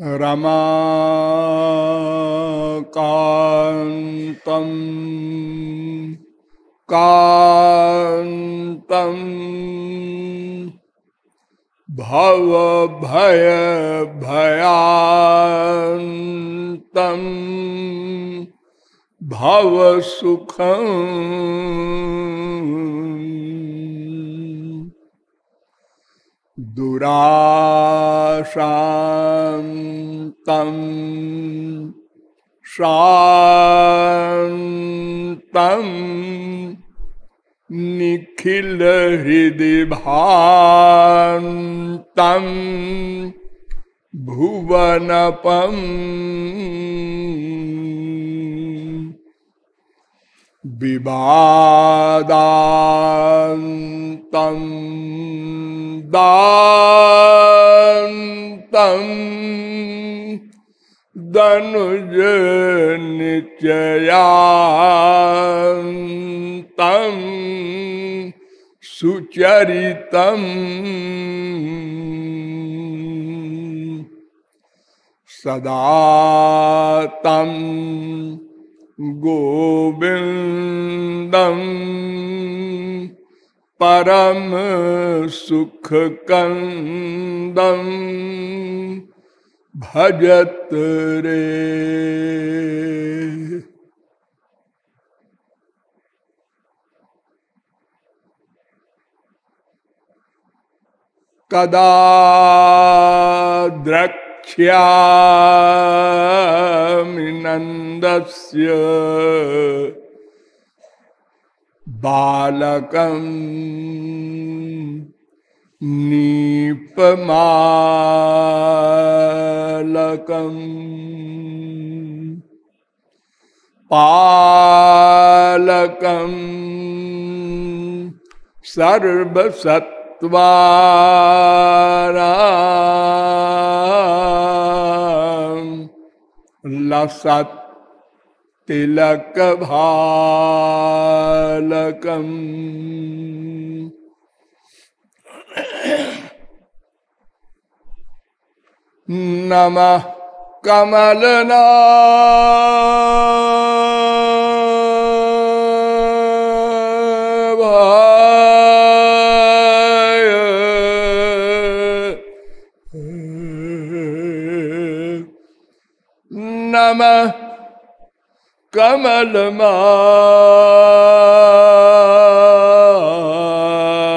रमाकान्तम् कान्तम् भवभय भयान्तम् भवसुखम्। दुराशान्तं शान्तं निखिलहृदिभान्तं भुवनपम् विवादान्तं दान्तं दनुज निचयान्तं सुचरितम् सदा तम् गोविन्दम् परम सुख कंदम भजत रे। कदा द्रक्ष्यामि नन्दस्य बालकं नीपमालकम् पालकं सर्वसत्त्वानां लसत् तिलक भालकम। नमः कमलना नमः कमल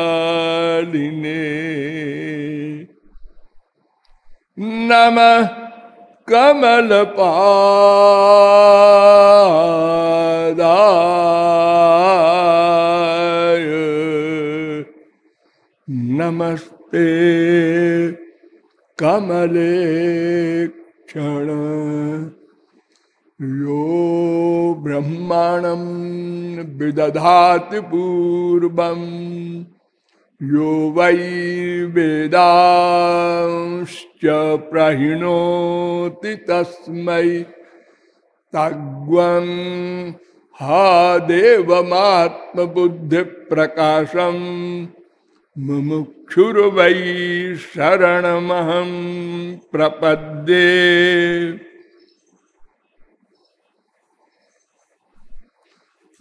मालिने नम कमल पादाय नमस्ते कमले क्षण यो ब्रह्माणं विदधाति पूर्वं, यो वै वेदांश्च प्रहिणोति तस्मै। तग्वं हा देवमात्मबुद्धिप्रकाशं, मुमुक्षुर्वै शरणमहं प्रपद्ये।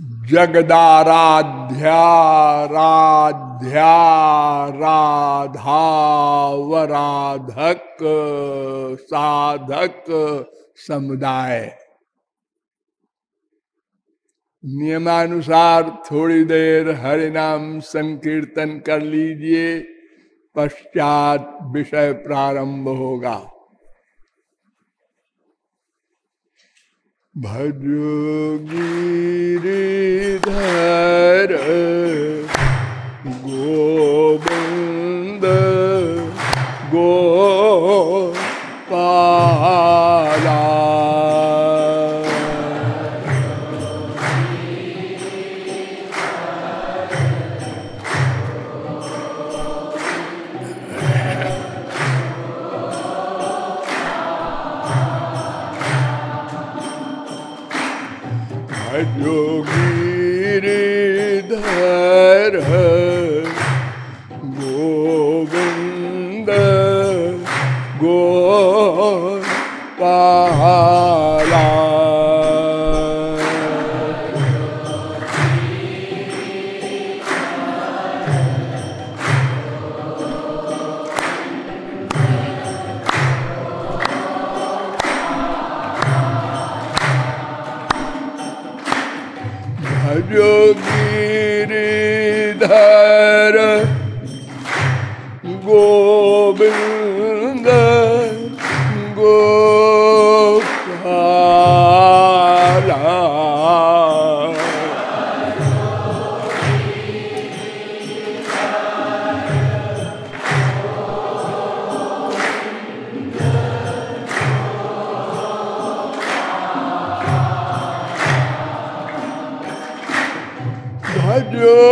जगदाराध्या राध्या साधक समुदाय। नियमानुसार थोड़ी देर हरि नाम संकीर्तन कर लीजिए, पश्चात विषय प्रारंभ होगा। भजगिरिधर गोविंद भजो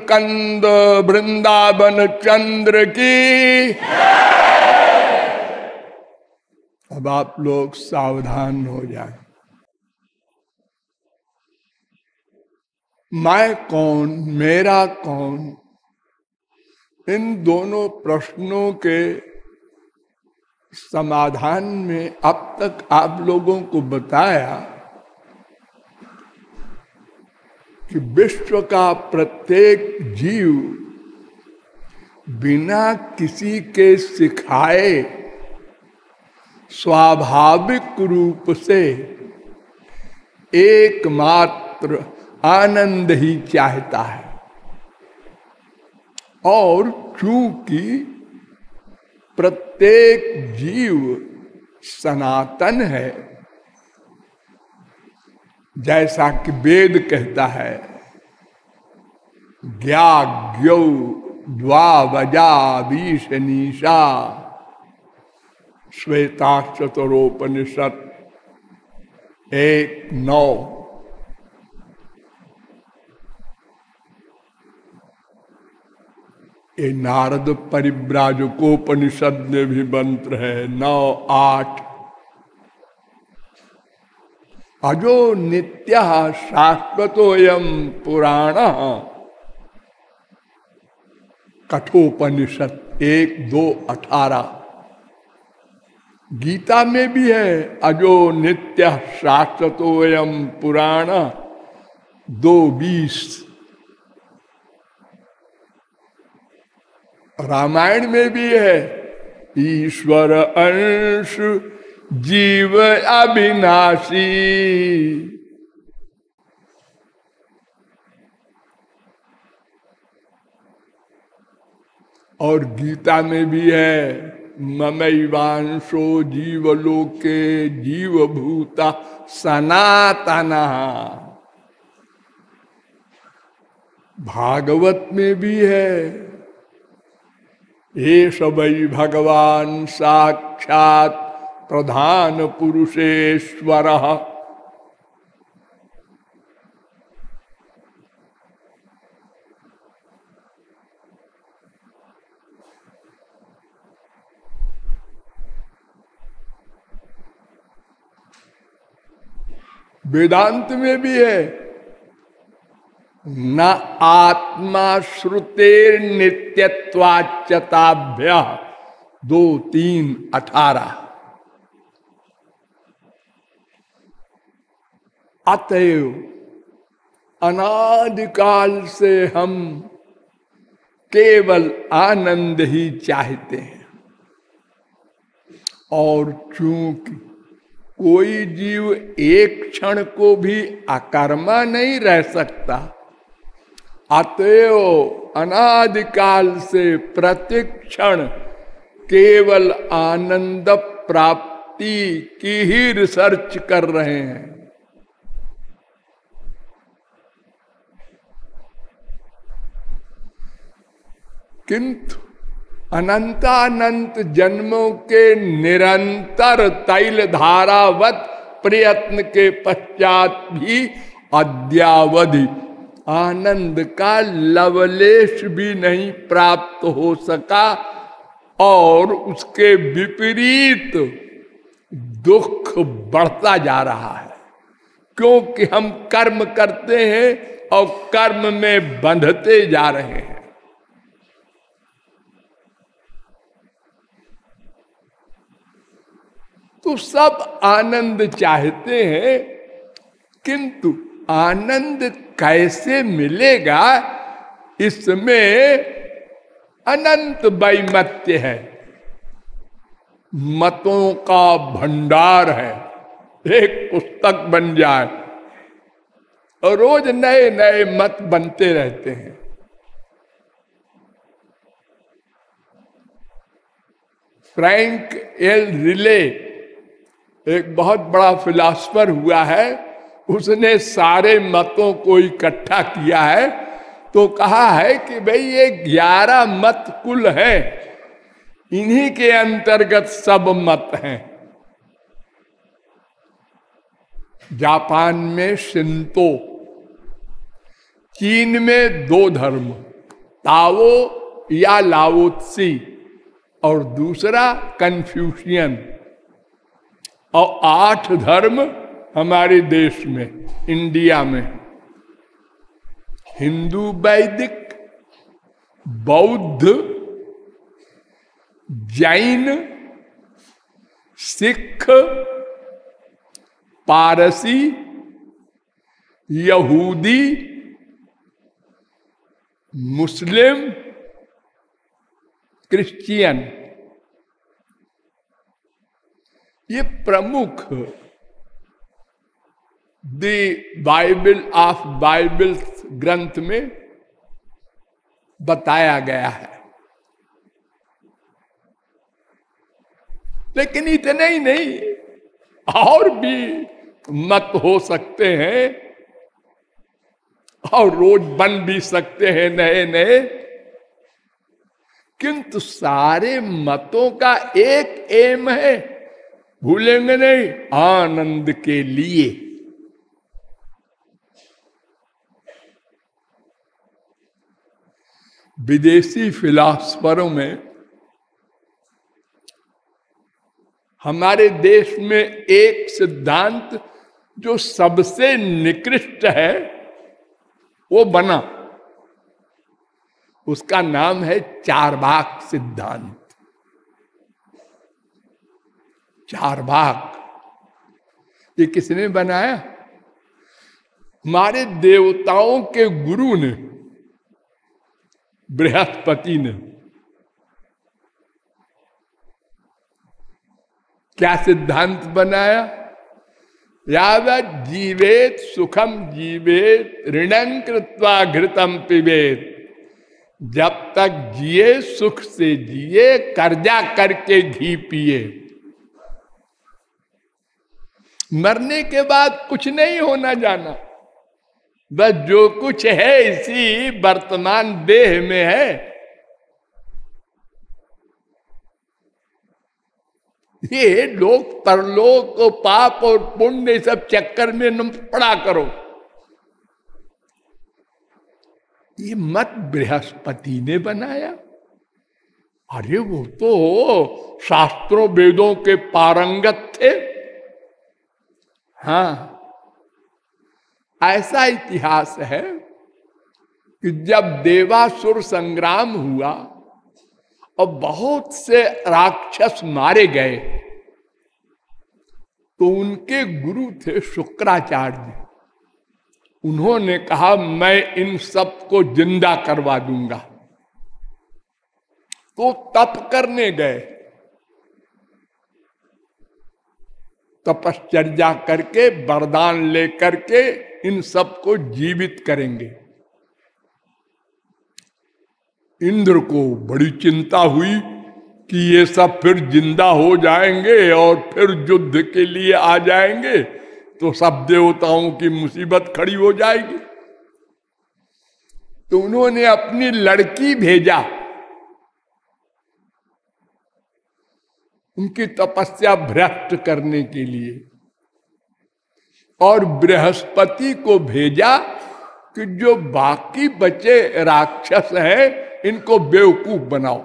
कंद वृंदावन चंद्र की। अब आप लोग सावधान हो जाए। मैं कौन, मेरा कौन? इन दोनों प्रश्नों के समाधान में अब तक आप लोगों को बताया कि विश्व का प्रत्येक जीव बिना किसी के सिखाए स्वाभाविक रूप से एकमात्र आनंद ही चाहता है। और चूँकि प्रत्येक जीव सनातन है जैसा कि वेद कहता है, ज्ञाज्ञ द्वावजा बीष निशा श्वेता चतुरोपनिषद एक नौ। ये नारद परिव्राजकोपनिषद में भी मंत्र है, नौ आठ। अजो नित्य शाश्वतोयम पुराण। कठोपनिषद एक, दो, अठारह। गीता में भी है, अजो नित्य शाश्वतोयम पुराण। दो, बीस। रामायण में भी है, ईश्वर अंश जीव अविनाशी। और गीता में भी है, ममैवांशो जीवलोके जीवभूता सनातना। भागवत में भी है, ये सबई भगवान साक्षात प्रधान पुरुषेश्वर। वेदांत में भी है न आत्मा श्रुतेर नित्यत्वाच्यताभ्य दो तीन अठारह। अतएव अनादिकाल से हम केवल आनंद ही चाहते हैं। और चूँकि कोई जीव एक क्षण को भी अकर्मा नहीं रह सकता अतएव अनादिकाल से प्रतिक्षण केवल आनंद प्राप्ति की ही रिसर्च कर रहे हैं। किंतु अनंतानंत जन्मों के निरंतर तैल धारावत प्रयत्न के पश्चात भी अद्यावधि आनंद का लवलेश भी नहीं प्राप्त हो सका और उसके विपरीत दुख बढ़ता जा रहा है। क्योंकि हम कर्म करते हैं और कर्म में बंधते जा रहे हैं। तो सब आनंद चाहते हैं, किंतु आनंद कैसे मिलेगा, इसमें अनंत वैमत्य है। मतों का भंडार है, एक पुस्तक बन जाए, और रोज नए नए मत बनते रहते हैं। फ्रैंक एल रिले एक बहुत बड़ा फिलासफर हुआ है। उसने सारे मतों को इकट्ठा किया है। तो कहा है कि भाई ये ग्यारह मत कुल है। इन्हीं के अंतर्गत सब मत हैं। जापान में शिंतो, चीन में दो धर्म, ताओ या लाओत्सी, और दूसरा कन्फ्यूशियन। और आठ धर्म हमारे देश में, इंडिया में। हिंदू वैदिक, बौद्ध, जैन, सिख, पारसी, यहूदी, मुस्लिम, क्रिश्चियन। ये प्रमुख दी बाइबल ऑफ़ बाइबल ग्रंथ में बताया गया है। लेकिन इतने ही नहीं, और भी मत हो सकते हैं, और रोज बन भी सकते हैं नए नए किंतु सारे मतों का एक एम है। भूलेंगे नहीं, आनंद के लिए। विदेशी फिलासफरों में हमारे देश में एक सिद्धांत जो सबसे निकृष्ट है, वो बना। उसका नाम है चारबाग सिद्धांत। चारबाग ये किसने बनाया? हमारे देवताओं के गुरु ने, बृहस्पति ने। क्या सिद्धांत बनाया? याद जीवेत सुखम जीवेत, ऋणं कृत्वा घृतम पिबेत। जब तक जिए सुख से जिए, कर्जा करके घी पिए। मरने के बाद कुछ नहीं होना जाना। बस जो कुछ है इसी वर्तमान देह में है। ये लोग परलोक पाप और पुण्य सब चक्कर में पड़ा करो। ये मत बृहस्पति ने बनाया। अरे वो तो शास्त्रों वेदों के पारंगत थे। हाँ। ऐसा इतिहास है कि जब देवासुर संग्राम हुआ और बहुत से राक्षस मारे गए तो उनके गुरु थे शुक्राचार्य। उन्होंने कहा, मैं इन सबको ज़िंदा करवा दूँगा। तो तप करने गए। तपश्चर्या करके, वरदान लेकर के इन सबको जीवित करेंगे। इंद्र को बड़ी चिंता हुई कि ये सब फिर ज़िंदा हो जाएँगे और फिर युद्ध के लिए आ जाएँगे तो सब देवताओं की मुसीबत खड़ी हो जाएगी। तो उन्होंने अपनी लड़की भेजा। उनकी तपस्या भ्रष्ट करने के लिए। और बृहस्पति को भेजा कि जो बाकी बचे राक्षस हैं, इनको बेवकूफ़ बनाओ।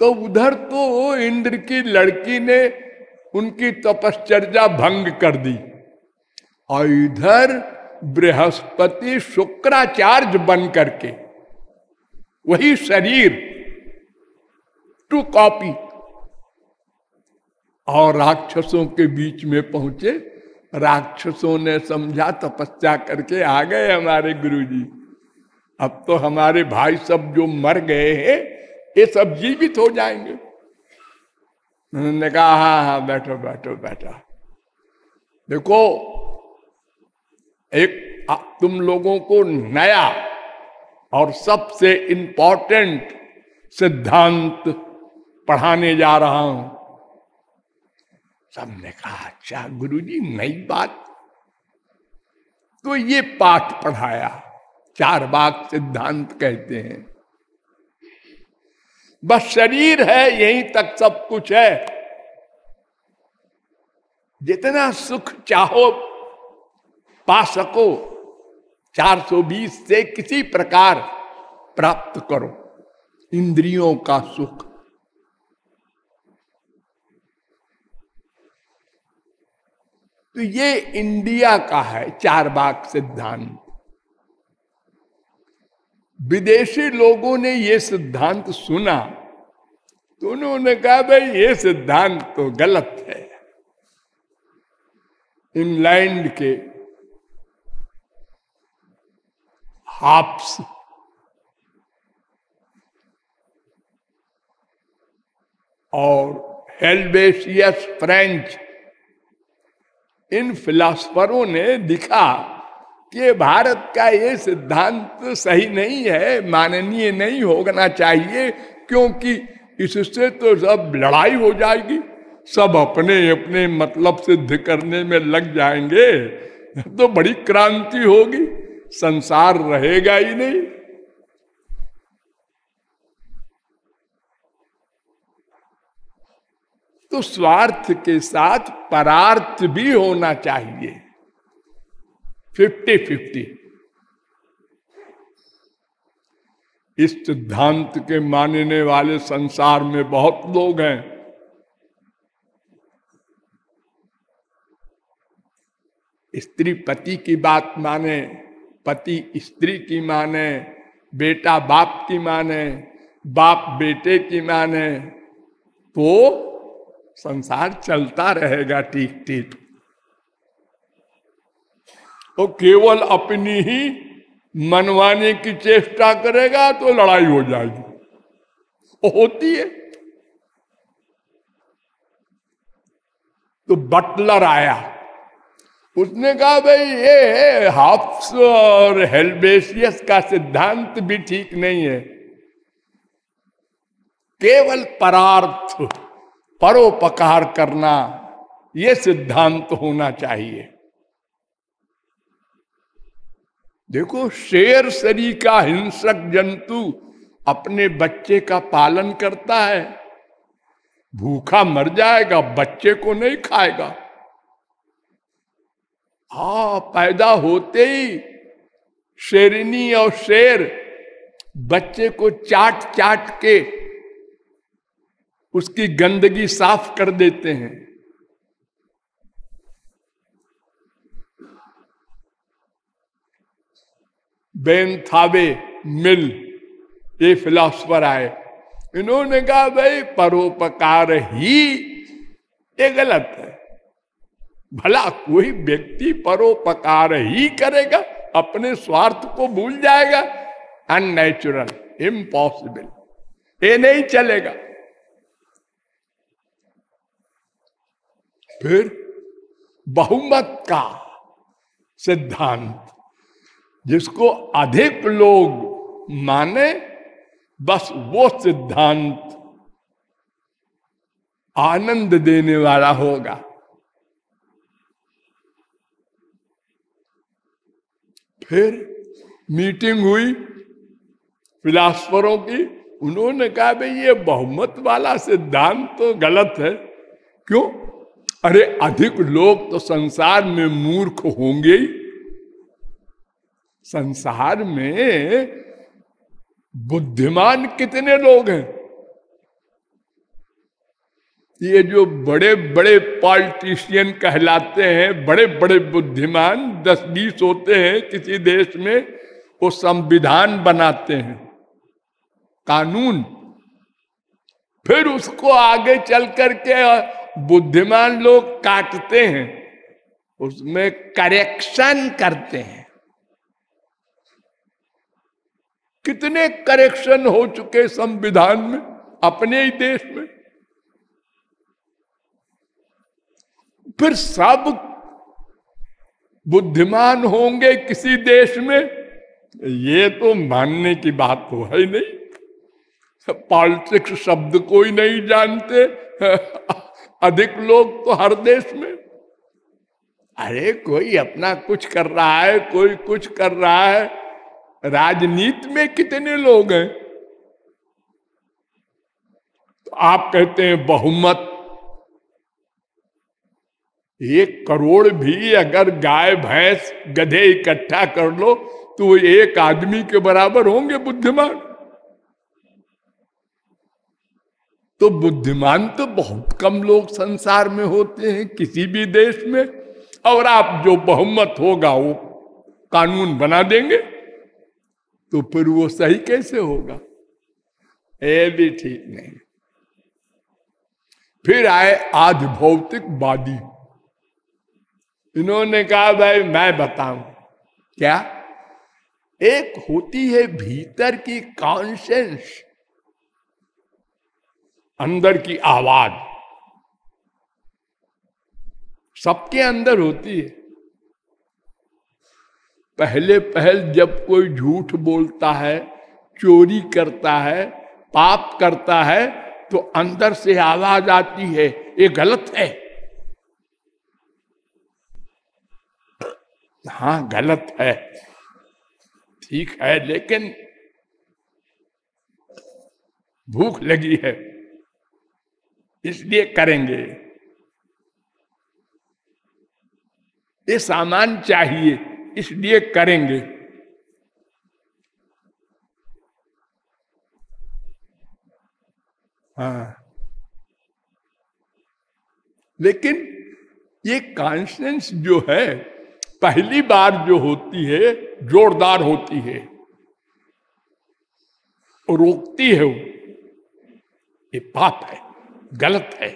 तो उधर तो इंद्र की लड़की ने उनकी तपश्चर्या भंग कर दी। और इधर बृहस्पति शुक्राचार्य बन करके, वही शरीर टू कॉपी। और राक्षसों के बीच में पहुँचे। राक्षसों ने समझा, तपस्या करके आ गए हमारे गुरुजी। अब तो हमारे भाई सब जो मर गए हैं, ये सब जीवित हो जाएँगे। उन्होंने कहा हाँ हाँ बैठो बैठो बैठो। देखो, एक तुम लोगों को नया और सबसे इंपॉर्टेंट सिद्धांत पढ़ाने जा रहा हूँ। सबने कहा अच्छा गुरु जी नई बात। तो ये पाठ पढ़ाया। चार बाग सिद्धांत कहते हैं। बस शरीर है, यहीं तक सब कुछ है। जितना सुख चाहो, पा सको। 420 से किसी प्रकार प्राप्त करो। इंद्रियों का सुख तो ये इंडिया का है चार बाग सिद्धांत। विदेशी लोगों ने ये सिद्धांत सुना तो उन्होंने कहा, भाई, ये सिद्धांत तो गलत है। इंग्लैंड के हाप्स और हेल्वेशियस फ्रेंच इन फिलासफरों ने दिखा कि भारत का ये सिद्धांत सही नहीं है, माननीय नहीं होना चाहिए, क्योंकि इससे तो सब लड़ाई हो जाएगी। सब अपने अपने मतलब सिद्ध करने में लग जाएँगे। तो बड़ी क्रांति होगी। संसार रहेगा ही नहीं। तो स्वार्थ के साथ परार्थ भी होना चाहिए। फिफ्टी फिफ्टी इस सिद्धांत के मानने वाले संसार में बहुत लोग हैं। स्त्री पति की बात माने, पति स्त्री की माने, बेटा बाप की माने, बाप बेटे की माने तो संसार चलता रहेगा ठीक ठीक तो केवल अपनी ही मनवाने की चेष्टा करेगा तो लड़ाई हो जाएगी। होती है। तो बटलर आया। उसने कहा, भाई, ये हाफ्स और हेल्बेशियस का सिद्धांत भी ठीक नहीं है। केवल परार्थ परोपकार करना यह सिद्धांत होना चाहिए। देखो, शेर शरी का हिंसक जंतु अपने बच्चे का पालन करता है। भूखा मर जाएगा, बच्चे को नहीं खाएगा। हा, पैदा होते ही शेरनी और शेर बच्चे को चाट चाट के उसकी गंदगी साफ़ कर देते हैं। बेन मिल, ये फिलोसफर आए। इन्होंने कहा, भाई, परोपकार ही ये गलत है। भला कोई व्यक्ति परोपकार ही करेगा, अपने स्वार्थ को भूल जाएगा। अननेचुरल, इम्पॉसिबल, ये नहीं चलेगा। फिर बहुमत का सिद्धांत, जिसको अधिक लोग माने, बस वो सिद्धांत आनंद देने वाला होगा। फिर मीटिंग हुई फिलासफरों की, उन्होंने कहा, भाई, ये बहुमत वाला सिद्धांत तो गलत है। क्यों? अरे, अधिक लोग तो संसार में मूर्ख होंगे ही। संसार में बुद्धिमान कितने लोग हैं? ये जो बड़े बड़े पॉलिटिशियन कहलाते हैं बड़े बड़े बुद्धिमान दस बीस होते हैं किसी देश में, वो संविधान बनाते हैं। कानून। फिर उसको आगे चल करके बुद्धिमान लोग काटते हैं, उसमें करेक्शन करते हैं। कितने करेक्शन हो चुके संविधान में, अपने ही देश में। फिर सब बुद्धिमान होंगे किसी देश में, ये तो मानने की बात तो है ही नहीं। पॉलिटिक्स शब्द कोई नहीं जानते। अधिक लोग तो हर देश में। अरे, कोई अपना कुछ कर रहा है, कोई कुछ कर रहा है। राजनीति में कितने लोग हैं? तो आप कहते हैं बहुमत। एक करोड़ भी अगर गाय, भैंस, गधे इकट्ठा कर लो तो वो एक आदमी के बराबर होंगे बुद्धिमान। तो बुद्धिमान तो बहुत कम लोग संसार में होते हैं, किसी भी देश में। और आप जो बहुमत होगा, वो कानून बना देंगे तो फिर वो सही कैसे होगा? ये भी ठीक नहीं। फिर आए आधि भौतिकवादी इन्होंने कहा, भाई, मैं बताऊँ, क्या? एक होती है भीतर की कॉन्शियंस अंदर की आवाज़। सबके अंदर होती है। पहले पहल जब कोई झूठ बोलता है, चोरी करता है, पाप करता है तो अंदर से आवाज़ आती है, ये गलत है। हाँ गलत है। ठीक है, लेकिन भूख लगी है। इसलिए करेंगे। ये सामान चाहिए, इसलिए करेंगे। हाँ। लेकिन ये कॉन्शियंस जो है, पहली बार जो होती है, जोरदार होती है। रोकती है वो। ये पाप है। गलत है।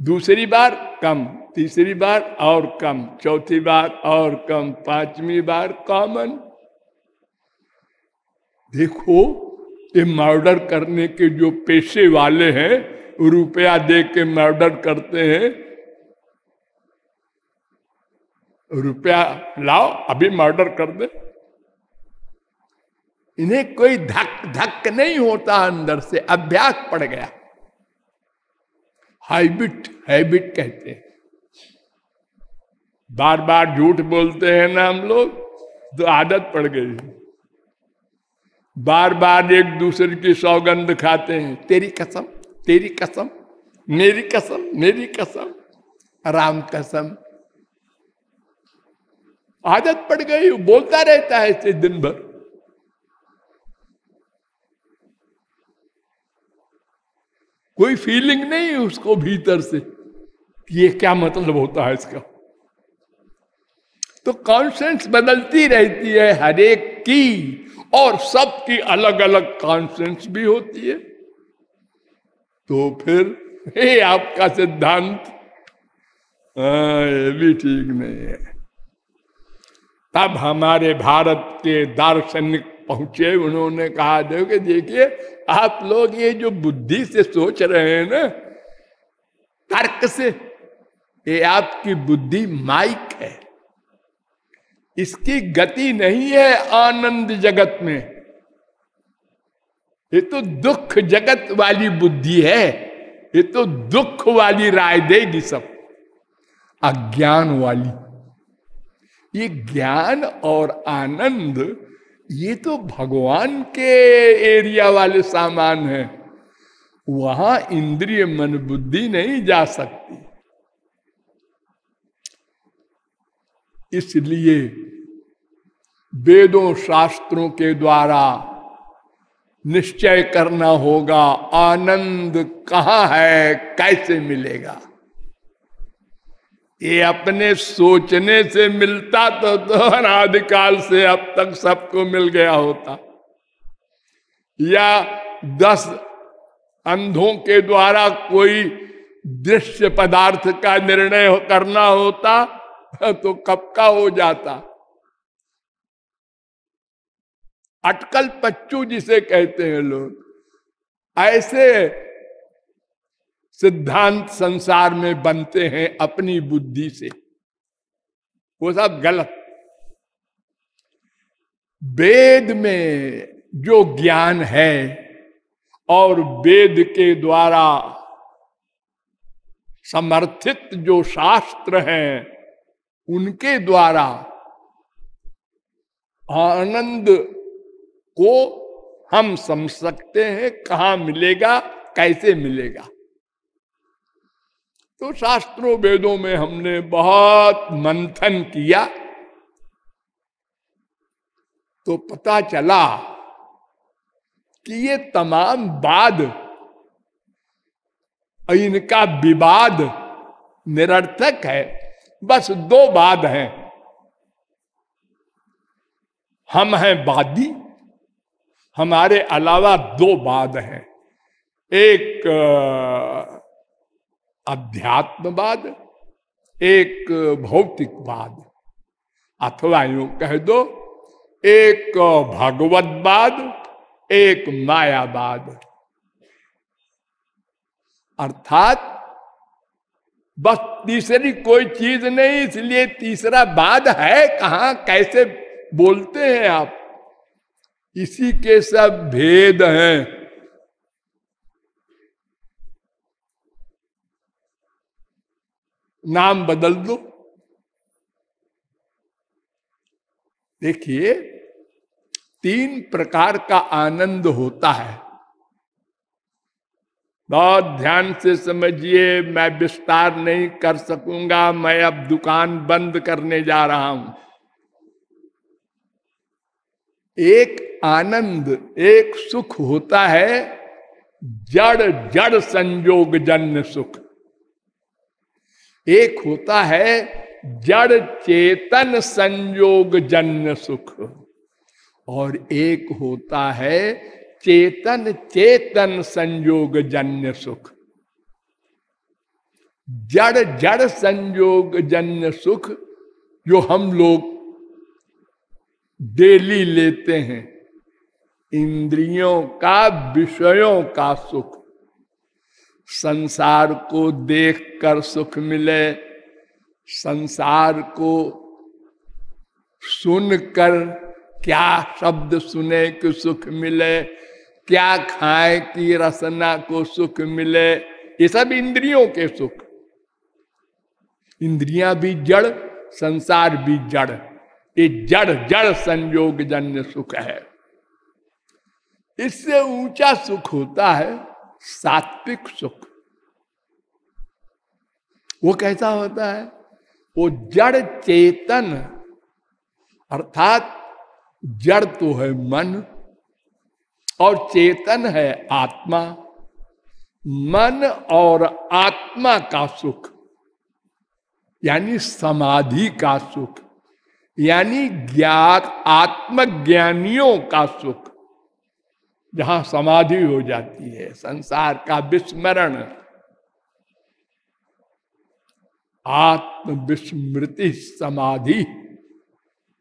दूसरी बार कम, तीसरी बार और कम, चौथी बार और कम, पांचवी बार कॉमन देखो, ये मर्डर करने के जो पेशे वाले हैं, रुपया दे के मर्डर करते हैं, रुपया लाओ, अभी मर्डर कर दे। इन्हें कोई धक धक नहीं होता अंदर से, अभ्यास पड़ गया। हाइबिट हैबिट कहते हैं। बार बार झूठ बोलते हैं ना हम लोग तो आदत पड़ गई बार बार एक दूसरे की सौगंध खाते हैं। तेरी कसम तेरी कसम, मेरी कसम मेरी कसम, राम कसम। आदत पड़ गई, बोलता रहता है इसे दिन भर। कोई फीलिंग नहीं उसको भीतर से। ये क्या मतलब होता है इसका? तो कॉन्सेंस बदलती रहती है हर एक की, और सबकी अलग अलग कॉन्सेंस भी होती है। तो फिर, हे आपका सिद्धांत ये भी ठीक नहीं है। तब हमारे भारत के दार्शनिक पहुँचे, उन्होंने कहा देखिए देखिए, आप लोग ये जो बुद्धि से सोच रहे हैं ना, तर्क से, ये आपकी बुद्धि माइक है। इसकी गति नहीं है आनंद जगत में। ये तो दुख जगत वाली बुद्धि है, ये तो दुख वाली राय देगी सब। अज्ञान वाली। ये ज्ञान और आनंद ये तो भगवान के एरिया वाले सामान है। वहाँ इंद्रिय मन बुद्धि नहीं जा सकती। इसलिए वेदों शास्त्रों के द्वारा निश्चय करना होगा, आनंद कहाँ है, कैसे मिलेगा? ये अपने सोचने से मिलता तो, तो से अब तक सबको मिल गया होता। या दस अंधों के द्वारा कोई दृश्य पदार्थ का निर्णय करना होता तो कब का हो जाता? अटकल पच्चू जिसे कहते हैं लोग ऐसे सिद्धांत संसार में बनते हैं अपनी बुद्धि से। वो सब गलत। वेद में जो ज्ञान है और वेद के द्वारा समर्थित जो शास्त्र हैं, उनके द्वारा आनंद को हम समझ सकते हैं, कहा मिलेगा, कैसे मिलेगा। तो शास्त्रों वेदों में हमने बहुत मंथन किया। तो पता चला कि ये तमाम बाद इनका विवाद निरर्थक है। बस दो बाद हैं। हम हैं वादी, हमारे अलावा दो बाद हैं। एक अध्यात्मवाद, एक भौतिकवाद। अथवा यूँ कह दो, एक भगवतवाद एक मायावाद। अर्थात, बस तीसरी कोई चीज़ नहीं, इसलिए तीसरा बाद है, कहा, कैसे बोलते हैं आप? इसी के सब भेद हैं। नाम बदल दो। देखिए, तीन प्रकार का आनंद होता है। बहुत ध्यान से समझिए, मैं विस्तार नहीं कर सकूँगा, मैं अब दुकान बंद करने जा रहा हूँ। एक आनंद, एक सुख होता है, जड़ जड़ संयोग जन्य सुख। एक होता है जड़ चेतन संयोग जन्य सुख। और एक होता है चेतन चेतन संयोग जन्य सुख। जड़ जड़ संयोग जन्य सुख जो हम लोग डेली लेते हैं, इंद्रियों का, विषयों का सुख। संसार को देखकर सुख मिले, संसार को सुनकर क्या शब्द सुने कि सुख मिले, क्या खाए की रसना को सुख मिले, ये सब इंद्रियों के सुख। इंद्रियाँ भी जड़, संसार भी जड़, ये जड़ जड़ संयोग जन्य सुख है। इससे ऊँचा सुख होता है सात्विक सुख। वो कैसा होता है? वो जड़ चेतन, अर्थात जड़ तो है मन, और चेतन है आत्मा। मन और आत्मा का सुख, यानी समाधि का सुख, यानी ज्ञात आत्मज्ञानियों का सुख। जहाँ समाधि हो जाती है, संसार का विस्मरण। आत्म विस्मृति समाधि,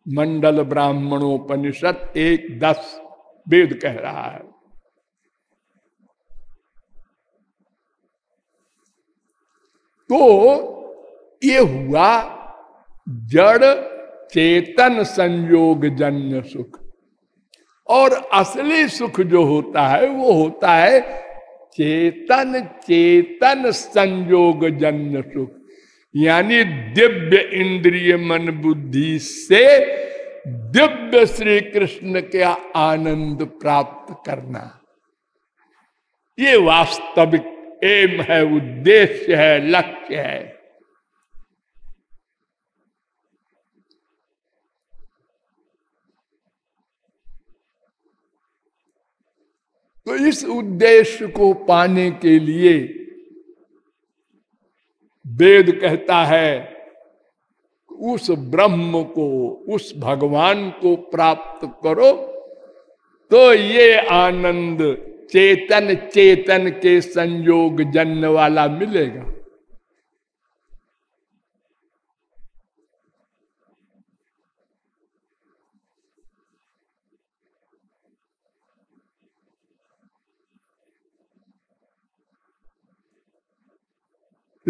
मंडल ब्राह्मणोपनिषद एक दस वेद कह रहा है। तो ये हुआ जड़ चेतन संयोग जन्य सुख। और असली सुख जो होता है, वो होता है चेतन चेतन संयोग जन्य सुख। यानी दिव्य इंद्रिय मन बुद्धि से दिव्य श्री कृष्ण के आनंद प्राप्त करना। ये वास्तविक एम है, उद्देश्य है, लक्ष्य है। तो इस उद्देश्य को पाने के लिए वेद कहता है, उस ब्रह्म को, उस भगवान को प्राप्त करो तो ये आनंद चेतन चेतन के संयोग जन्म वाला मिलेगा।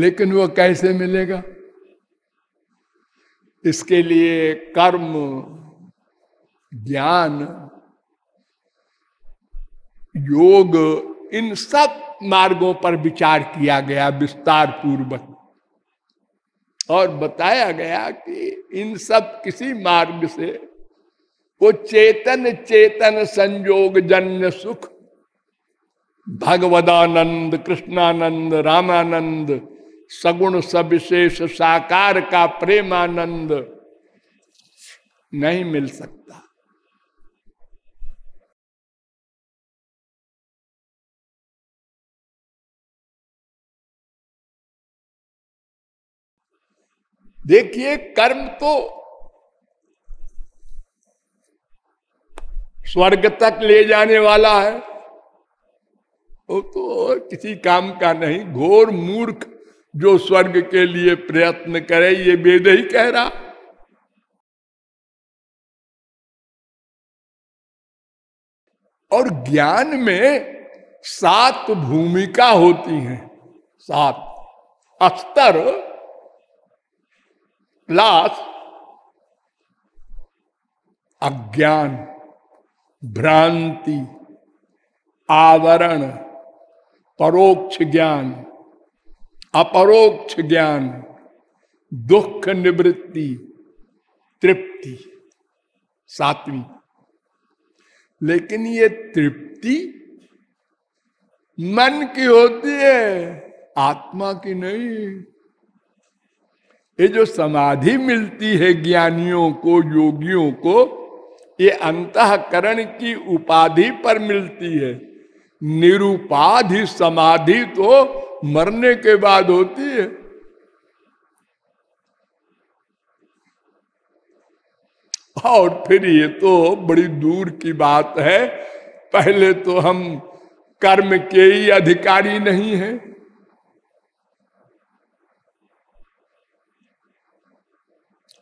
लेकिन वो कैसे मिलेगा? इसके लिए कर्म, ज्ञान, योग, इन सब मार्गों पर विचार किया गया विस्तार पूर्वक और बताया गया कि इन सब किसी मार्ग से वो चेतन चेतन संयोग जन्य सुख, भगवदानंद, कृष्णानंद, रामानंद सगुण सविशेष साकार का प्रेमानंद नहीं मिल सकता। देखिए, कर्म तो स्वर्ग तक ले जाने वाला है। वो तो किसी काम का नहीं, घोर मूर्ख जो स्वर्ग के लिए प्रयत्न करे, ये वेद ही कह रहा। और ज्ञान में सात भूमिका होती हैं। सात। अस्तर, प्लस, अज्ञान, भ्रांति, आवरण, परोक्ष ज्ञान। अपरोक्ष ज्ञान, दुख निवृत्ति, तृप्ति, सातवीं। लेकिन ये तृप्ति मन की होती है, आत्मा की नहीं। ये जो समाधि मिलती है ज्ञानियों को, योगियों को, ये अंतकरण की उपाधि पर मिलती है। निरुपाधि समाधि तो मरने के बाद होती है। और फिर ये तो बड़ी दूर की बात है। पहले तो हम कर्म के ही अधिकारी नहीं है।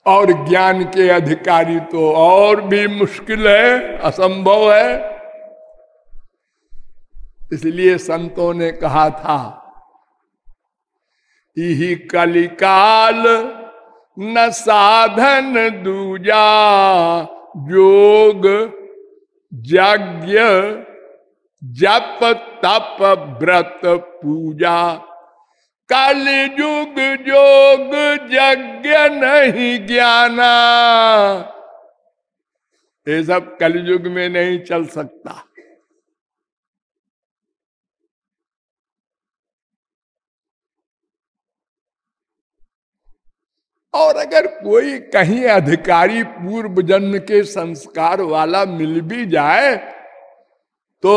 और ज्ञान के अधिकारी तो और भी मुश्किल है, असंभव है। इसलिए संतों ने कहा था ही कलिकाल न साधन दूजा योग यज्ञ जप तप व्रत पूजा। कल युग योग यज्ञ नहीं ज्ञाना। ये सब कलयुग में नहीं चल सकता। और अगर कोई कहीं अधिकारी पूर्व जन्म के संस्कार वाला मिल भी जाए तो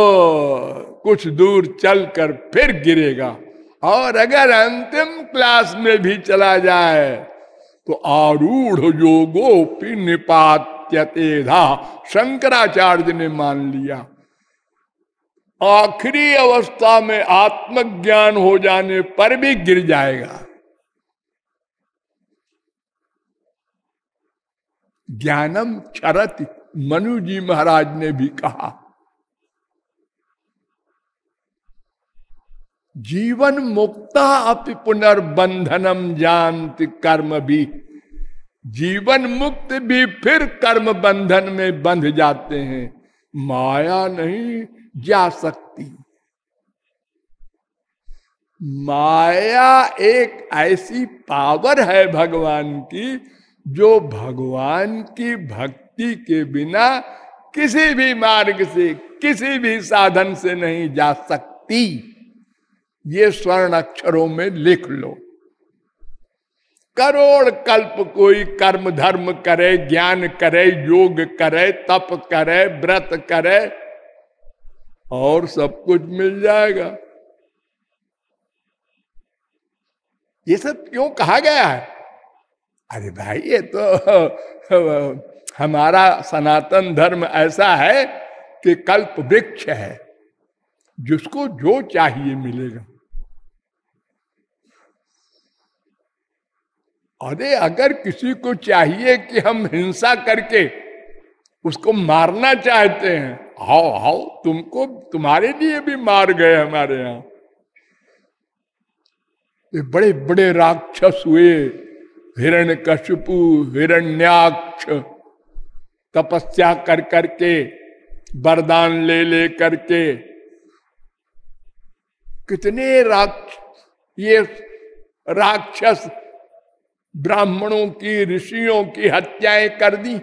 कुछ दूर चलकर फिर गिरेगा। और अगर अंतिम क्लास में भी चला जाए तो आरूढ़ योगोपि निपात्यतेधा शंकराचार्य ने मान लिया। आखिरी अवस्था में आत्मज्ञान हो जाने पर भी गिर जाएगा। ज्ञानम चरत मनु जी महाराज ने भी कहा। जीवन मुक्ता अपि पुनर्बंधनम जानती कर्म भी। जीवन मुक्त भी फिर कर्म बंधन में बंध जाते हैं। माया नहीं जा सकती। माया एक ऐसी पावर है भगवान की जो भगवान की भक्ति के बिना किसी भी मार्ग से, किसी भी साधन से नहीं जा सकती। ये स्वर्ण अक्षरों में लिख लो। करोड़ कल्प कोई कर्म धर्म करे, ज्ञान करे, योग करे, तप करे, व्रत करे, और सब कुछ मिल जाएगा। ये सब क्यों कहा गया है? अरे भाई, ये तो हमारा सनातन धर्म ऐसा है कि कल्प वृक्ष है, जिसको जो चाहिए मिलेगा। अरे, अगर किसी को चाहिए कि हम हिंसा करके उसको मारना चाहते हैं हाओ हाओ तुमको, तुम्हारे लिए भी मार गए हमारे यहाँ। ये बड़े बड़े राक्षस हुए। हिरण कशपु हिरण्याक्ष। तपस्या कर करके, वरदान ले ले करके। कितने राक्ष, ये राक्षस ब्राह्मणों की, ऋषियों की हत्याएँ कर दी।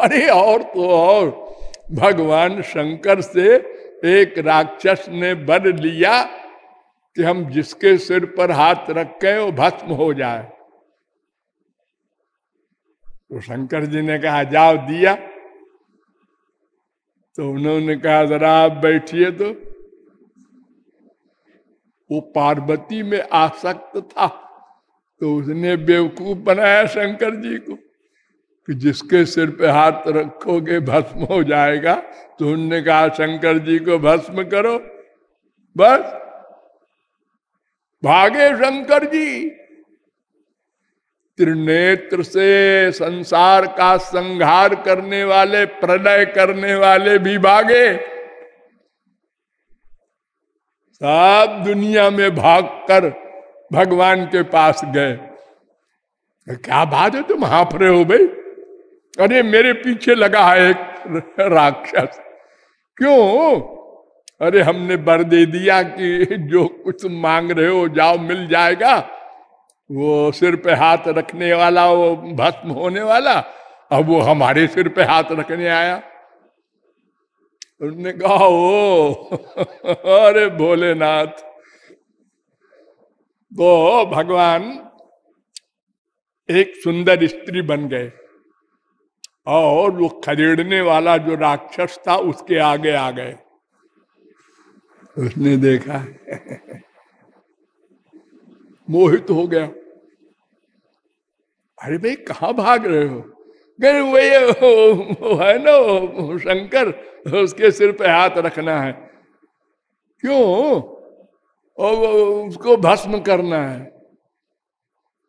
अरे और तो और, भगवान शंकर से एक राक्षस ने बर लिया कि हम जिसके सिर पर हाथ रखे वो भस्म हो जाए। तो शंकर जी ने कहा, जाओ दिया। तो उन्होंने कहा, जरा आप बैठिए तो। वो पार्वती में आसक्त था तो उसने बेवकूफ़ बनाया शंकर जी को। कि जिसके सिर पे हाथ रखोगे, भस्म हो जाएगा। तो उनने कहा, शंकर जी को भस्म करो। बस। भागे शंकर जी। त्रिनेत्र से संसार का संहार करने वाले, प्रलय करने वाले भी भागे। सब दुनिया में भागकर भगवान के पास गए। क्या बात है, तुम हाफ़ रहे हो भाई। अरे मेरे पीछे लगा है एक राक्षस। क्यों? अरे हमने बर दे दिया कि जो कुछ मांग रहे हो जाओ, मिल जाएगा। वो सिर पे हाथ रखने वाला, वो भस्म होने वाला, अब वो हमारे सिर पे हाथ रखने आया। उन्होंने कहा, ओ, अरे भोलेनाथ तो भगवान एक सुंदर स्त्री बन गए। और वो खदेड़ने वाला जो राक्षस था, उसके आगे आ गए। उसने देखा, मोहित हो गया। अरे भाई, कहा भाग रहे हो? गए वही है ना शंकर, उसके सिर पे हाथ रखना है। क्यों? और उसको भस्म करना है।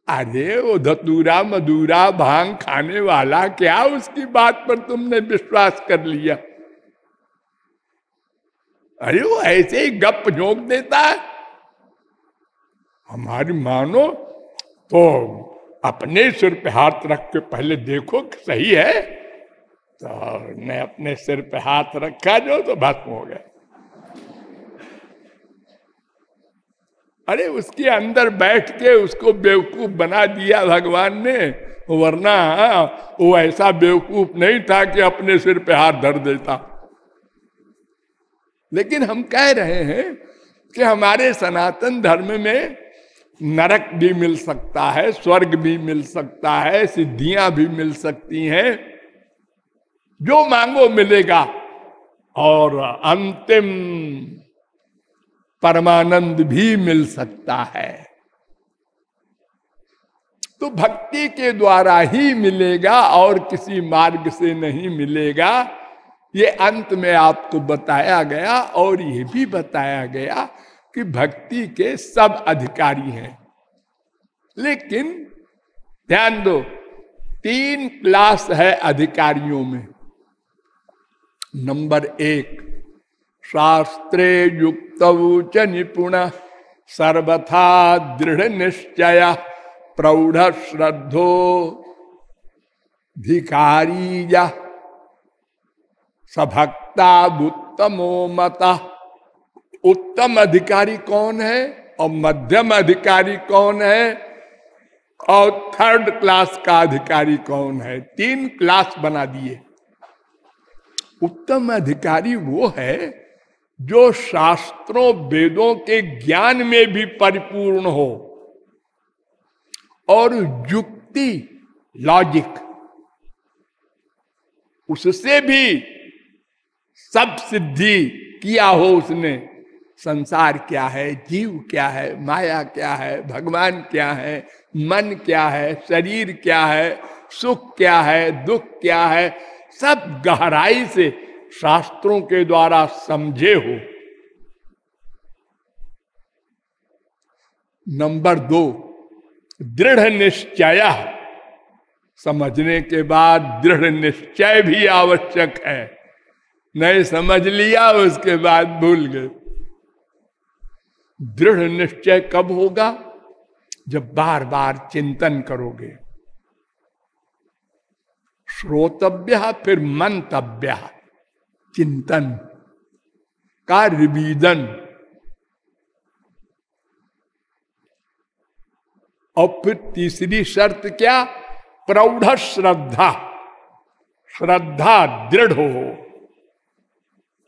अरे, वो धतूरा मदूरा भाँग खाने वाला, क्या उसकी बात पर तुमने विश्वास कर लिया? अरे, वो ऐसे ही गप झोंक देता है। हमारी मानो तो अपने सिर पे हाथ रख के पहले देखो सही है। तो ने अपने सिर पे हाथ रखा जो तो भस्म हो गया। अरे उसके अंदर बैठ के उसको बेवकूफ़ बना दिया भगवान ने, वरना वो ऐसा बेवकूफ़ नहीं था कि अपने सिर पे हाथ धर देता। लेकिन हम कह रहे हैं कि हमारे सनातन धर्म में नरक भी मिल सकता है, स्वर्ग भी मिल सकता है, सिद्धियाँ भी मिल सकती हैं। जो मांगो मिलेगा। और अंतिम परमानंद भी मिल सकता है। तो भक्ति के द्वारा ही मिलेगा और किसी मार्ग से नहीं मिलेगा। ये अंत में आपको बताया गया और ये भी बताया गया कि भक्ति के सब अधिकारी हैं। लेकिन ध्यान दो, तीन क्लास है अधिकारियों में। नंबर एक शास्त्रे युक्त च निपुण सर्वथा दृढ़ निश्चय प्रौढ़ श्रद्धो धिकारी सभक्ता उत्तमो मता। उत्तम अधिकारी कौन है और मध्यम अधिकारी कौन है और थर्ड क्लास का अधिकारी कौन है? तीन क्लास बना दिए। उत्तम अधिकारी वो है जो शास्त्रों, वेदों के ज्ञान में भी परिपूर्ण हो। और युक्ति लॉजिक उससे भी सब सिद्धि किया हो उसने। संसार क्या है, जीव क्या है, माया क्या है, भगवान क्या है, मन क्या है, शरीर क्या है, सुख क्या है, दुख क्या है, सब गहराई से शास्त्रों के द्वारा समझे हो। नंबर दो, दृढ़ निश्चय। समझने के बाद दृढ़ निश्चय भी आवश्यक है। नहीं समझ लिया, उसके बाद भूल गए। दृढ़ निश्चय कब होगा? जब बार बार चिंतन करोगे। श्रोतव्य फिर मंतव्य। चिंतन का रिवीजन और फिर तीसरी शर्त क्या? प्रौढ़ श्रद्धा। श्रद्धा दृढ़ हो।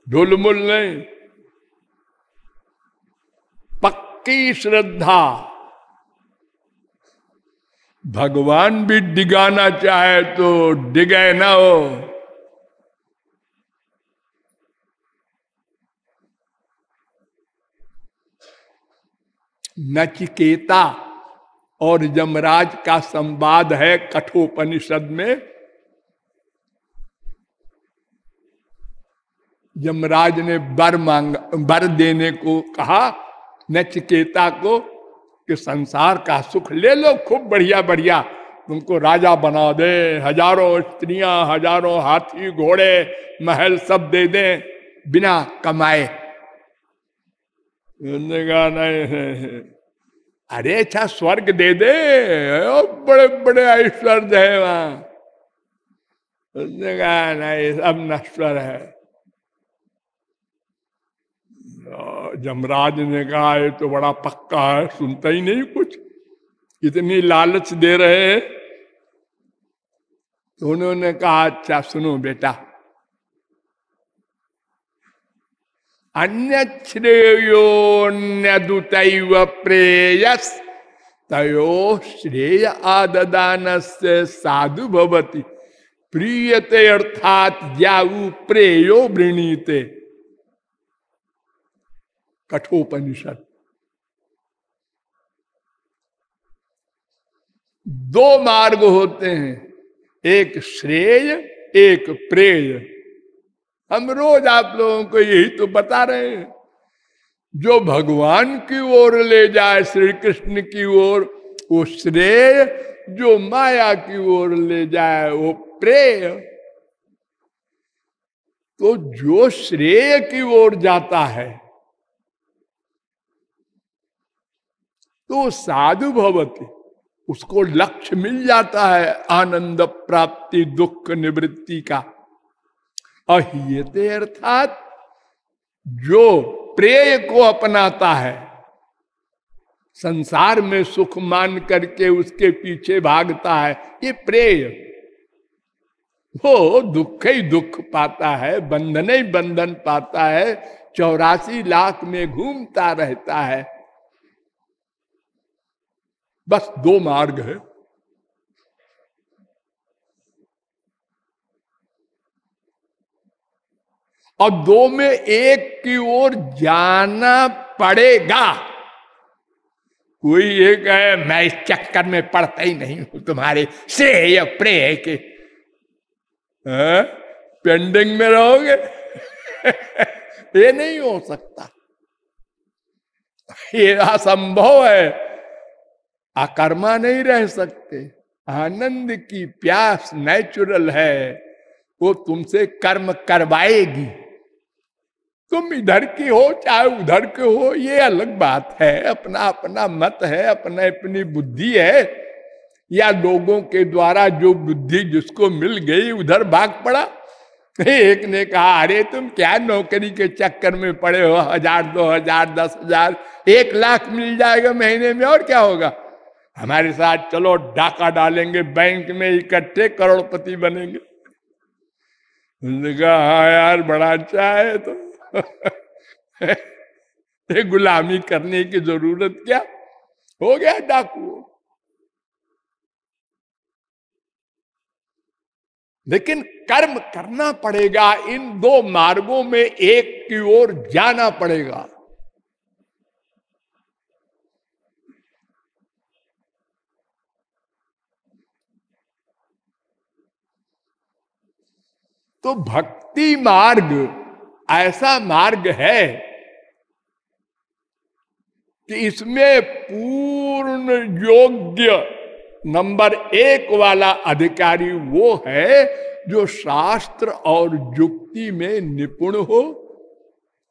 ढुलमुल नहीं पक्की श्रद्धा। भगवान भी डिगाना चाहे तो डिगे ना हो। नचिकेता और यमराज का संवाद है कठोपनिषद में। यमराज ने बर मांगा बर देने को कहा, नचिकेता को कि संसार का सुख ले लो, खूब बढ़िया बढ़िया। तुमको राजा बना दे, हज़ारों स्त्रियाँ, हज़ारों हाथी घोड़े, महल सब दे दे, बिना कमाए। नहीं अरे अच्छा स्वर्ग दे दे। बड़े बड़े ऐश्वर्य है वहाँ। उसने कहा नहीं सब नश्वर है। जमराज ने कहा, ये तो बड़ा पक्का है, सुनता ही नहीं कुछ। इतनी लालच दे रहे तो उन्होंने कहा अच्छा सुनो बेटा अन्य श्रेयोन्यदुत प्रेयस तयो श्रेय आददान से साधु भवती। प्रियते अर्थात जाऊ प्रेयो वृणीते। कठोपनिषद दो मार्ग होते हैं। एक श्रेय, एक प्रेय। हम रोज आप लोगों को यही तो बता रहे हैं। जो भगवान की ओर ले जाए, श्री कृष्ण की ओर, वो श्रेय, जो माया की ओर ले जाए, वो प्रेय। तो जो श्रेय की ओर जाता है तो साधु भवती, उसको लक्ष्य मिल जाता है, आनंद, प्राप्ति, दुख, निवृत्ति का। अहियते अर्थात जो प्रेय को अपनाता है, संसार में सुख मान करके उसके पीछे भागता है, ये प्रेय। वो दुख ही दुख पाता है, बंधन ही बंधन पाता है, चौरासी लाख में घूमता रहता है। बस दो मार्ग है। और दो में एक की ओर जाना पड़ेगा। कोई ये कहे, मैं इस चक्कर में पड़ता ही नहीं हूँ तुम्हारे श्रेय प्रेय के। आ? पेंडिंग में रहोगे? ये नहीं हो सकता। ये असंभव है। अकर्मा नहीं रह सकते। आनंद की प्यास नेचुरल है। वो तुमसे कर्म करवाएगी। तुम इधर की हो चाहे उधर के हो, ये अलग बात है। अपना अपना मत है, अपना अपनी बुद्धि है। या लोगों के द्वारा जो बुद्धि जिसको मिल गई, उधर भाग पड़ा? एक ने कहा, अरे, तुम क्या नौकरी के चक्कर में पड़े हो? हज़ार, दो हज़ार, दस हज़ार, एक लाख मिल जाएगा महीने में, और क्या होगा? हमारे साथ, चलो, डाका डालेंगे, बैंक में इकट्ठे करोड़पति बनेंगे। हाँ यार, बड़ा अच्छा है तो गुलामी करने की ज़रूरत क्या? हो गया डाकू। लेकिन कर्म करना पड़ेगा, इन दो मार्गों में एक की ओर जाना पड़ेगा। तो भक्ति मार्ग ऐसा मार्ग है कि इसमें पूर्ण योग्य नंबर एक वाला अधिकारी वो है जो शास्त्र और युक्ति में निपुण हो,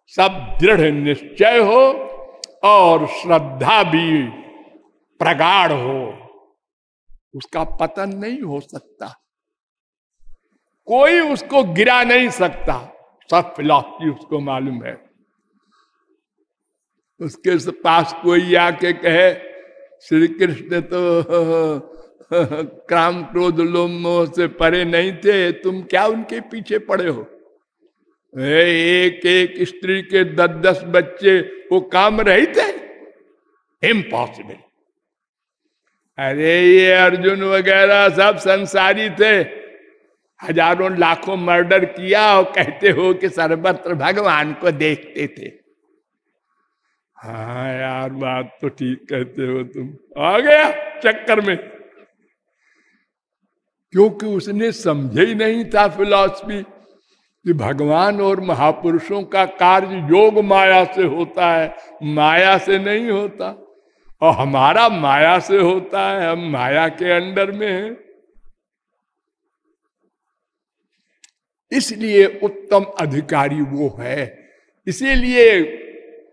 सब दृढ़ निश्चय हो और श्रद्धा भी प्रगाढ़ हो। उसका पतन नहीं हो सकता। कोई उसको गिरा नहीं सकता। सब फिलॉसफी उसको मालूम है। उसके पास कोई आके कहे, श्री कृष्ण तो क्राम क्रोध लोम से परे नहीं थे, तुम क्या उनके पीछे पड़े हो? एक एक स्त्री के दस दस बच्चे वो काम रही थे इम्पॉसिबल अरे, ये अर्जुन वगैरह सब संसारी थे हज़ारों लाखों मर्डर किया और कहते हो कि सर्वत्र भगवान को देखते थे। हाँ यार, बात तो ठीक कहते हो तुम। आ गया चक्कर में। क्योंकि उसने समझे ही नहीं था फिलॉसफी कि भगवान और महापुरुषों का कार्य योग माया से होता है, माया से नहीं होता। और हमारा माया से होता है, हम माया के अंडर में हैं। इसलिए उत्तम अधिकारी वो है। इसीलिए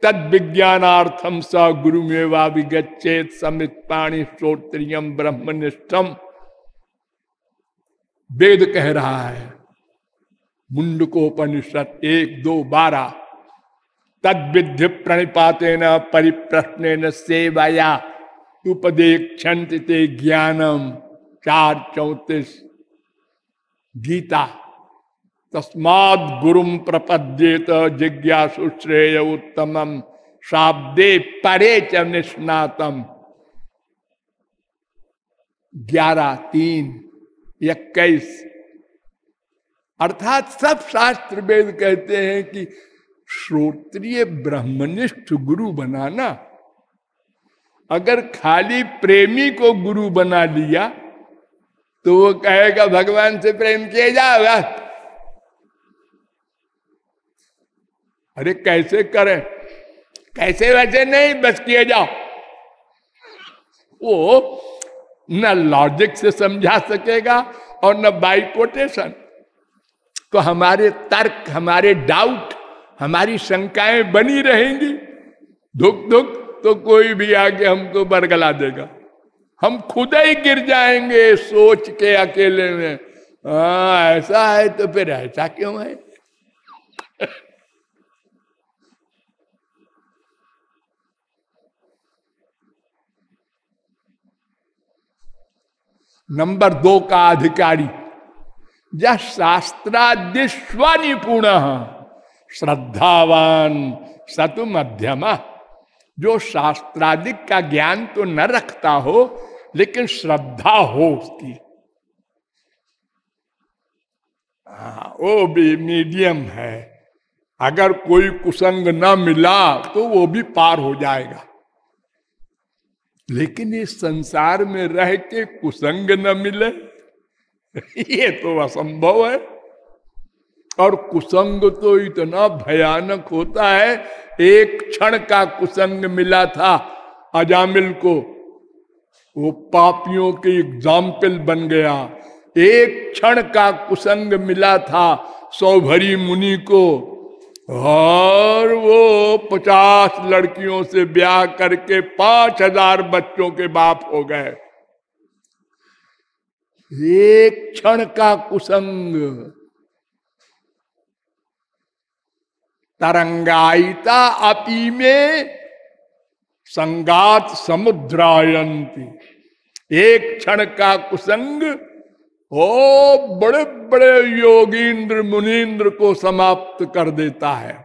तद विज्ञानार्थम स गुरु मेवा विगछेद समित पाणी श्रोत्रियम ब्रह्मनिष्ठम। वेद कह रहा है, मुंडकोपनिषद एक दो बारह तद विधि प्रणिपाते न परिप्रश्न सेवाया उपदेक्षंत ज्ञानम चार चौतीस, गीता। तस्माद गुरुम प्रपद्येत, जिज्ञासु श्रेय उत्तम, शाब्दे परे च निष्णातम। ग्यारह, तीन, इक्कीस। अर्थात सब शास्त्र वेद कहते हैं कि श्रोत्रिय ब्रह्मनिष्ठ गुरु बनाना, अगर खाली प्रेमी को गुरु बना लिया तो वो कहेगा, भगवान से प्रेम किया जाएगा अरे कैसे करें? कैसे वैसे नहीं बस किए जाओ। वो न लॉजिक से समझा सकेगा और न बाई कोटेशन तो हमारे तर्क हमारे डाउट हमारी शंकाएँ बनी रहेंगी। दुख दुख तो कोई भी आके हमको बरगला देगा। हम खुद ही गिर जाएँगे सोच के अकेले में। आ, ऐसा है तो फिर ऐसा क्यों है? नंबर दो का अधिकारी। यह शास्त्राद्य स्वनिपुण श्रद्धावान, सतु मध्यमा। जो शास्त्रादिक का ज्ञान तो न रखता हो, लेकिन श्रद्धा हो उसकी। हाँ वो भी मीडियम है। अगर कोई कुसंग न मिला तो वो भी पार हो जाएगा। लेकिन इस संसार में रह के कुसंग न मिले। ये तो असंभव है। और कुसंग तो इतना भयानक होता है, एक क्षण का कुसंग मिला था अजामिल को। वो पापियों के एग्ज़ाम्पल बन गया। एक क्षण का कुसंग मिला था सौभरी मुनि को। और वो पचास लड़कियों से ब्याह करके पाँच हज़ार बच्चों के बाप हो गए। एक क्षण का कुसंग। तरंगायिता अपी में संगात समुद्रायंती। एक क्षण का कुसंग ओ, बड़े बड़े योगींद्र मुनीन्द्र को समाप्त कर देता है।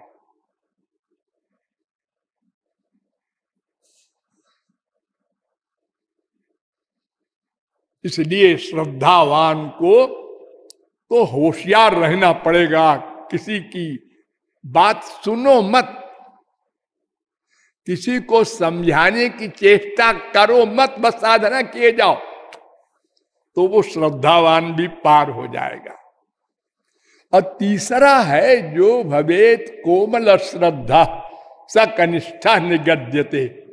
इसलिए श्रद्धावान को तो होशियार रहना पड़ेगा, किसी की बात सुनो मत, किसी को समझाने की चेष्टा करो मत, बस साधना किए जाओ। तो वो श्रद्धावान भी पार हो जाएगा। और तीसरा है, जो भवेत कोमल श्रद्धा स कनिष्ठा निगद्यते।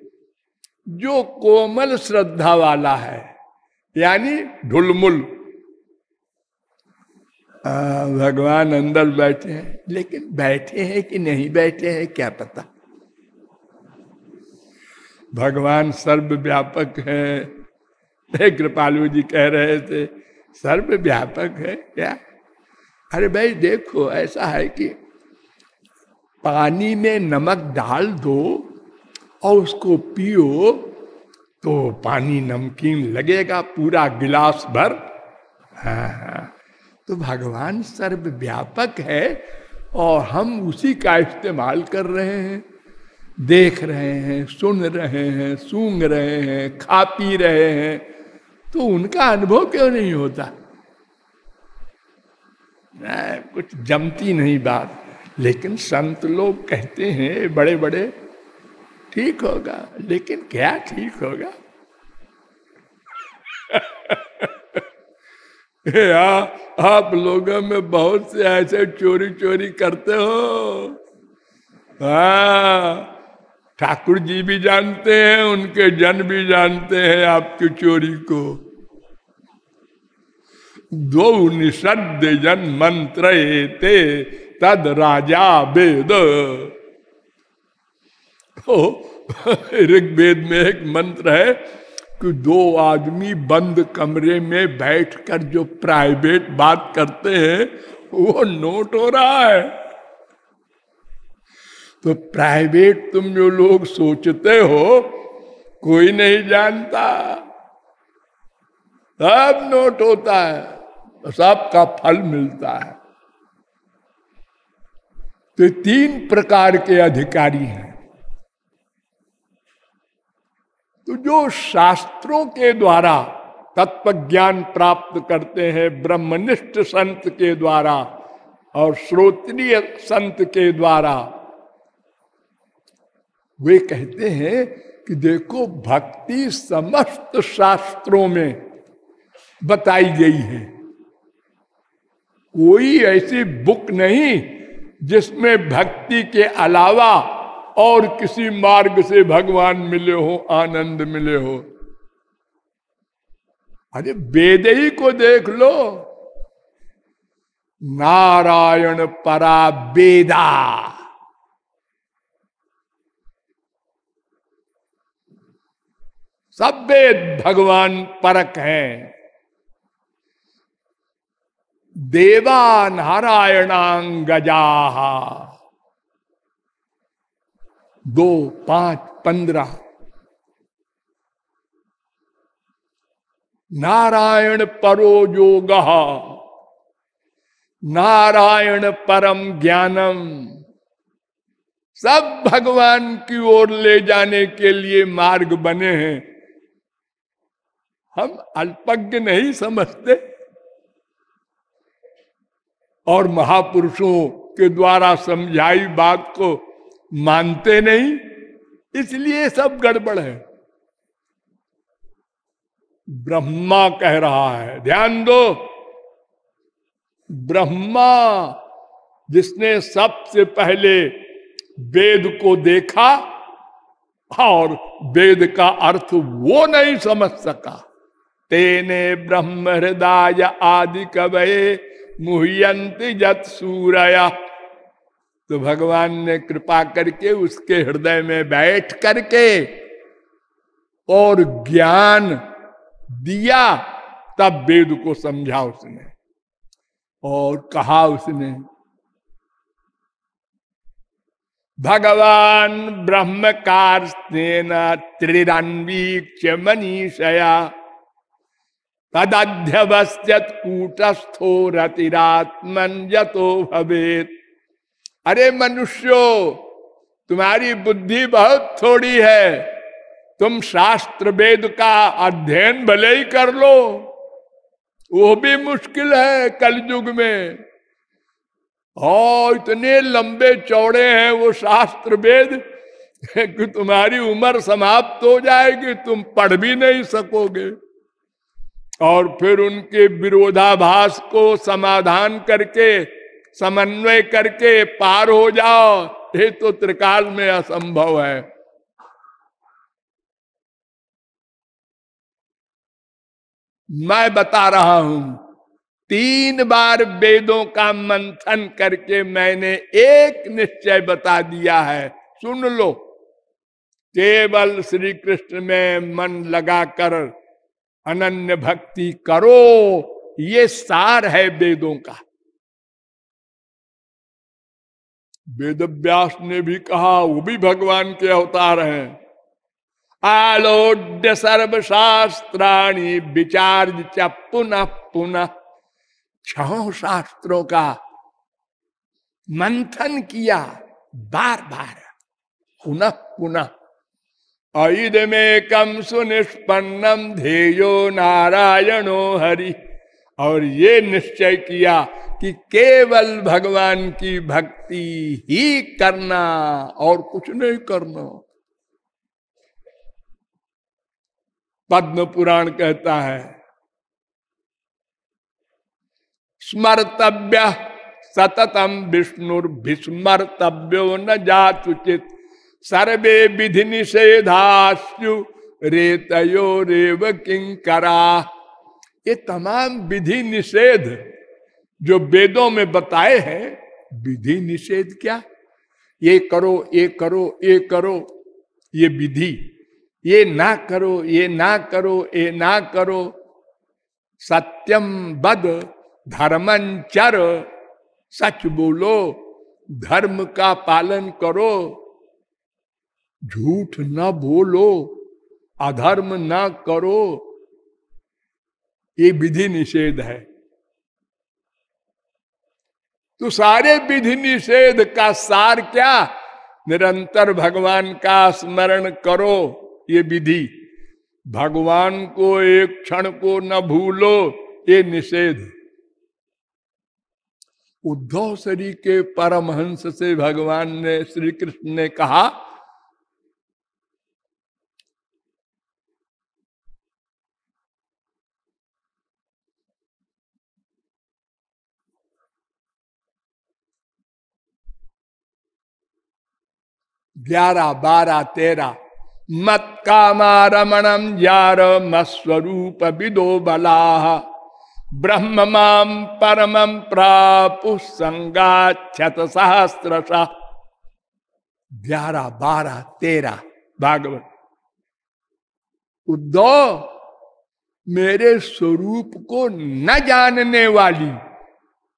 जो कोमल श्रद्धा वाला है, यानी ढुलमुल। भगवान अंदर बैठे हैं, लेकिन बैठे हैं कि नहीं बैठे हैं, क्या पता? भगवान सर्व व्यापक है कृपालु जी कह रहे थे सर्व व्यापक है क्या? अरे भाई, देखो, ऐसा है कि पानी में नमक डाल दो और उसको पियो तो पानी नमकीन लगेगा, पूरा गिलास भर। हाँ हाँ। तो भगवान सर्व व्यापक है और हम उसी का इस्तेमाल कर रहे हैं। देख रहे हैं, सुन रहे हैं, सूंघ रहे हैं, खा पी रहे हैं। तो उनका अनुभव क्यों नहीं होता? नहीं, कुछ जमती नहीं बात लेकिन संत लोग कहते हैं बड़े बड़े ठीक होगा। लेकिन क्या ठीक होगा? या आप लोगों में बहुत से ऐसे चोरी चोरी करते हो? हाँ। ठाकुर जी भी जानते हैं, उनके जन भी जानते हैं आपकी चोरी को। दो निषद जन मंत्र तद राजा वेद। ऋग्वेद में एक मंत्र है कि दो आदमी बंद कमरे में बैठकर जो प्राइवेट बात करते हैं, वो नोट हो रहा है। तो प्राइवेट तुम जो लोग सोचते हो, कोई नहीं जानता। सब नोट होता है सबका फल मिलता है। तो तीन प्रकार के अधिकारी हैं। तो जो शास्त्रों के द्वारा तत्व ज्ञान प्राप्त करते हैं, ब्रह्मनिष्ठ संत के द्वारा और श्रोत्रीय संत के द्वारा वे कहते हैं कि देखो, भक्ति समस्त शास्त्रों में बताई गई है। कोई ऐसी बुक नहीं जिसमें भक्ति के अलावा और किसी मार्ग से भगवान मिले हो, आनंद मिले हो। अरे, वेद ही को देख लो। नारायण परा वेदा। सब वेद भगवान परक हैं। देवा नारायणांगजा दो, पाँच, पंद्रह। नारायण परो योग। नारायण परम ज्ञानम। सब भगवान की ओर ले जाने के लिए मार्ग बने हैं। हम अल्पज्ञ नहीं समझते। और महापुरुषों के द्वारा समझाई बात को मानते नहीं, इसलिए सब गड़बड़ है। ब्रह्मा कह रहा है, ध्यान दो, ब्रह्मा जिसने सबसे पहले वेद को देखा, और वेद का अर्थ वो नहीं समझ सका। तेने ब्रह्म हृदय आदि कवये मुहयंत जत सूरया। तो भगवान ने कृपा करके उसके हृदय में बैठ करके और ज्ञान दिया, तब वेद को समझा उसने और कहा उसने, भगवान ब्रह्म कार्स्तेन त्रिरन्वीक्ष मनीषया तदध्यवस्यत कूटस्थो रतिरात्मन यतो अरे मनुष्यो, तुम्हारी बुद्धि बहुत थोड़ी है। तुम शास्त्र वेद का अध्ययन भले ही कर लो, वो भी मुश्किल है कलयुग में। और इतने लंबे चौड़े हैं वो शास्त्र वेद कि तुम्हारी उम्र समाप्त हो जाएगी, तुम पढ़ भी नहीं सकोगे। और फिर उनके विरोधाभास को समाधान करके, समन्वय करके पार हो जाओ, ये तो त्रिकाल में असंभव है। मैं बता रहा हूँ, तीन बार वेदों का मंथन करके मैंने एक निश्चय बता दिया है, सुन लो। केवल श्री कृष्ण में मन लगाकर अनन्य भक्ति करो, ये सार है वेदों का। वेद व्यास ने भी कहा, वो भी भगवान के अवतार हैं। आलोड्य सर्वशास्त्राणी विचार पुनः पुनः छह शास्त्रों का मंथन किया, बार बार, पुनः पुनः। कम सुनिष्पन्नम धेयो नारायणो हरि। और ये निश्चय किया कि केवल भगवान की भक्ति ही करना और कुछ नहीं करना। पद्म पुराण कहता है, स्मर्तव्य सततम विष्णु विष्णुर्भिस्मर्तव्यो न जातुचित। सर्वे विधि निषेधास्यु रेतयो रेव किंकरा। ये तमाम विधि निषेध जो वेदों में बताए हैं, विधि निषेध क्या? ये करो ये करो ये करो, ये विधि। ये ना करो, ये ना करो, ये ना करो। सत्यम बद धर्मंचर सच बोलो, धर्म का पालन करो। झूठ न बोलो, अधर्म न करो, ये विधि निषेध है। तो सारे विधि निषेध का सार क्या? निरंतर भगवान का स्मरण करो ये विधि। भगवान को एक क्षण को न भूलो, ये निषेध। उद्धव श्री के परमहंस से भगवान ने श्री कृष्ण ने कहा ग्यारह बारह तेरह मत कामा रमणम जार मस्वरूप विदो बला ब्रह्म माम परम प्रापु संगात सहस्त्र ग्यारह बारह तेरह भागवत उद्धव मेरे स्वरूप को न जानने वाली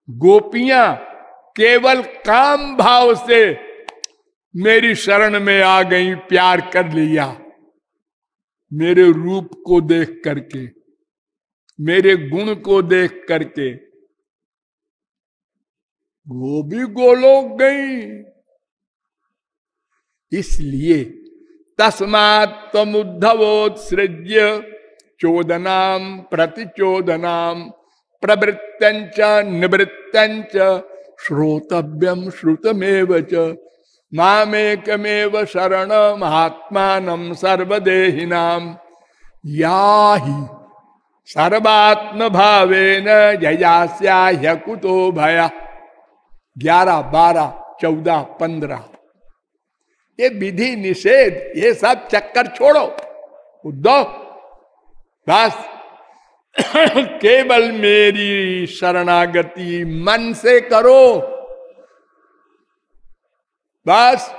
गोपियाँ केवल काम भाव से मेरी शरण में आ गई, प्यार कर लिया। मेरे रूप को देख करके, मेरे गुण को देख करके, वो भी गोलोक गई। इसलिए तस्मात् तमुद्धवोत्सृज्य चोदनाम प्रतिचोदनाम प्रवृत्तंच निवृत्तंच श्रोतव्यम श्रुतमेव च। मामेकमेव शरण महात्मान सर्वदेहिनाम या ही सर्वात्म भावे न कुतो भया। ग्यारह बारह चौदह पंद्रह ये विधि, निषेध, ये सब चक्कर छोड़ो। उद्धव, बस। केवल मेरी शरणागति मन से करो। बस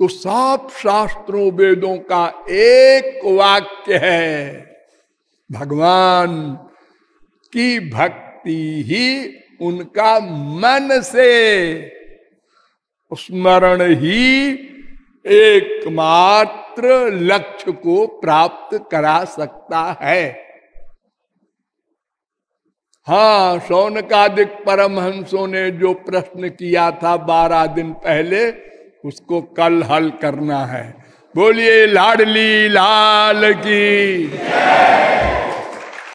तो सब शास्त्रों वेदों का एक वाक्य है, भगवान की भक्ति ही उनका मन से, स्मरण ही एकमात्र लक्ष्य को प्राप्त करा सकता है। हाँ सौनकादिक परमहंसों ने जो प्रश्न किया था बारह दिन पहले, उसको कल हल करना है। बोलिए, लाडली लाल की